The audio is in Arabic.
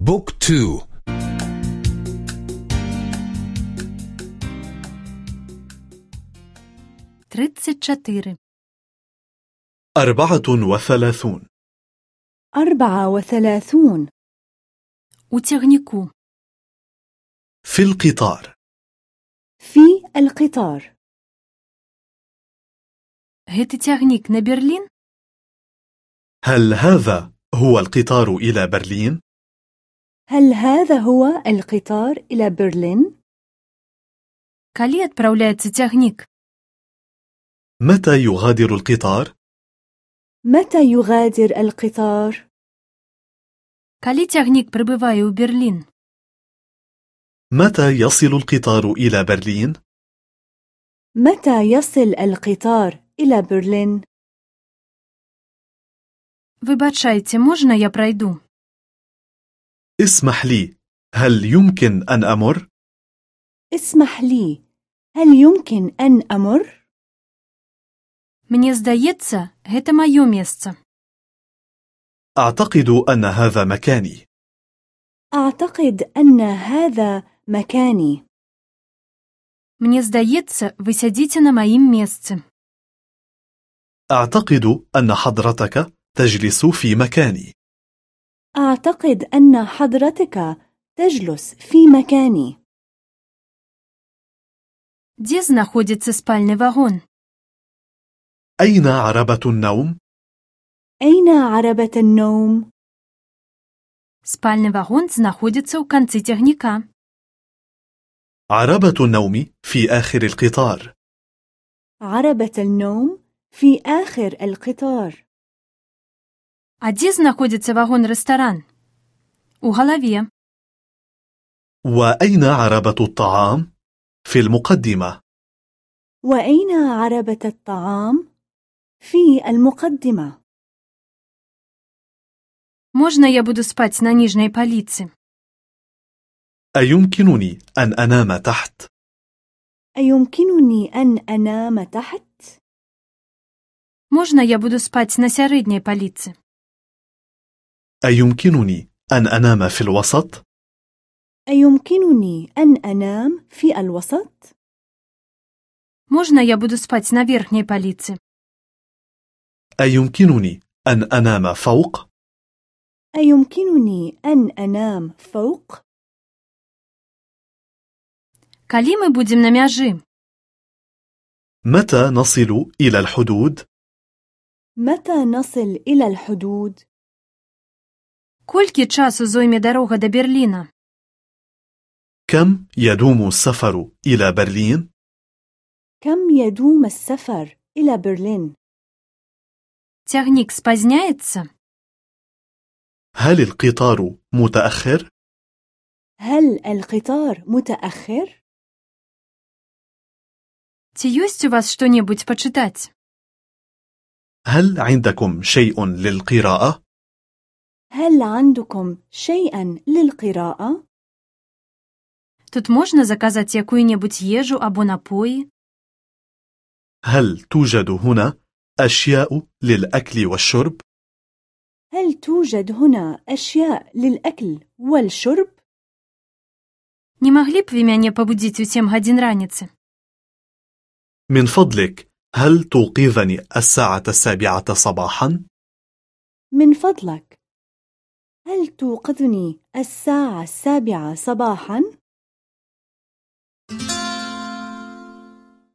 Book two. трыццаць чатыры أربعة وثلاثون. أربعة وثلاثون. У цягніку. في القطار. في القطار. Гэта цягнік на Берлін؟ هل هذا هو القطار إلى برلين؟ هل هذا هو القطار إلى برلين؟ Калі адпраўляецца цягнік? متى يغادر القطار؟ متى يغادر القطار؟ Калі цягнік прыбывае ў Берлін? متى يصل القطار إلى برلين؟ متى يصل القطار إلى برلين؟ Выбачайце, можна я прайду? اسمح لي هل يمكن أن أمر؟ اسمح لي هل يمكن أن أمر؟ Мне здаецца, гэта маё месца. أعتقد أن هذا مكاني أعتقد أن هذا مكاني Мне здаецца, вы сядзіце на маім месцы. أعتقد أن حضرتك تجلس في مكاني أعتقد أن حضرتك تجلس في مكاني Дзе знаходзіцца спальны вагон? أين عربة النوم؟ أين عربة النوم؟ Спальны вагон знаходзіцца ў канцы цягніка. عربة النوم في آخر القطار عربة النوم في آخر القطار А дзе знаходзіцца вагон-рэстаран? У галаве. وأين عربة الطعام؟ في المقدمة وأين عربة الطعام؟ في المقدمة Можна я буду спаць на ніжняй паліцы? أيمكنني أن أنام تحت؟ أيمكنني أن أنام تحت؟ Можна я буду спаць на сярэдняй паліцы? أيمكنني أن أنام في الوسط؟ أيمكنني أن أنام في الوسط؟ Можна я буду спаць на верхняй паліцы? أيمكنني أن أنام فوق؟ أيمكنني أن أنام فوق؟ Калі мы будзем на мяжы? متى نصل إلى الحدود؟ متى نصل إلى الحدود؟ Колькі часу зойме дарога да Берліна? كم يدوم السفر إلى برلين؟ كم يدوم السفر إلى برلين؟ Цягнік спазняецца? هل القطار متأخر؟ هل القطار متأخر؟ Ці ёсць у вас што-небудзь пачытаць? هل عندكم شيء للقراءة؟ هل عندكم شيئا للقراءة؟ Тут можна заказаць якую-небудзь ежу або напоі? هل توجد هنا أشياء للأكل والشرب؟ هل توجد هنا أشياء للأكل والشرب؟ Не маглі б вы мяне пабудзіць у 7 гадзін раніцы? من فضلك هل توقظني الساعة السابعة صباحا؟ من فضلك هل توقظني الساعة السابعة صباحا؟